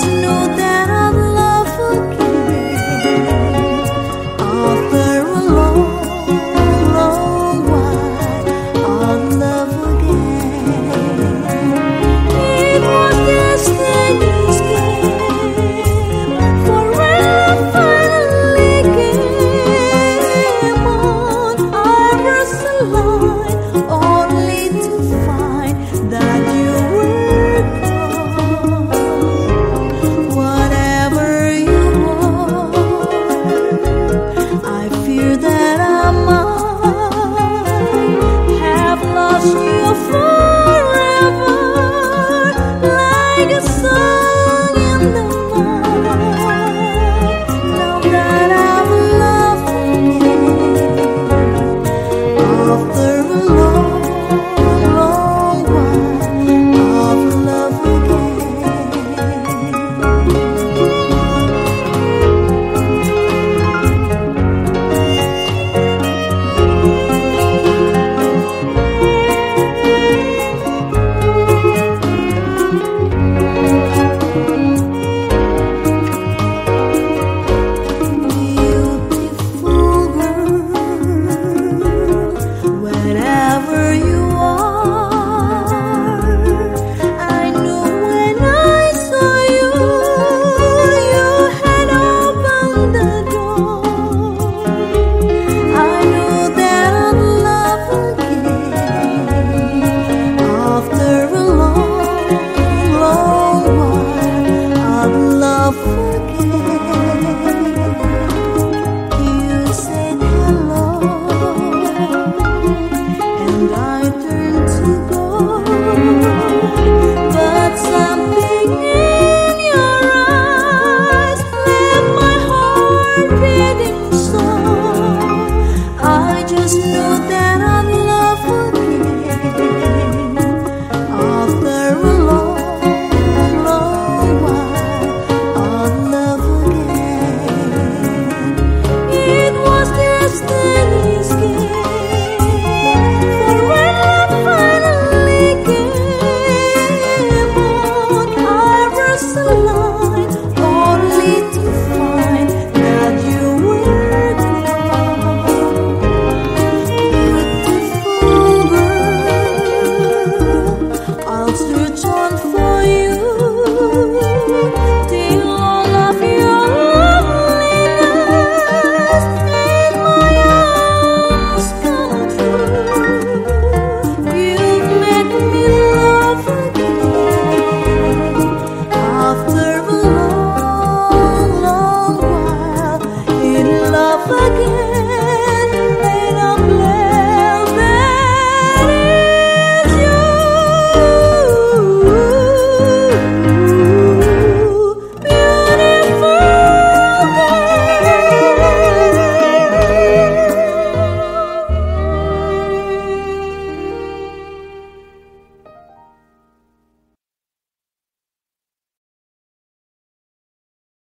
doesn't know that again.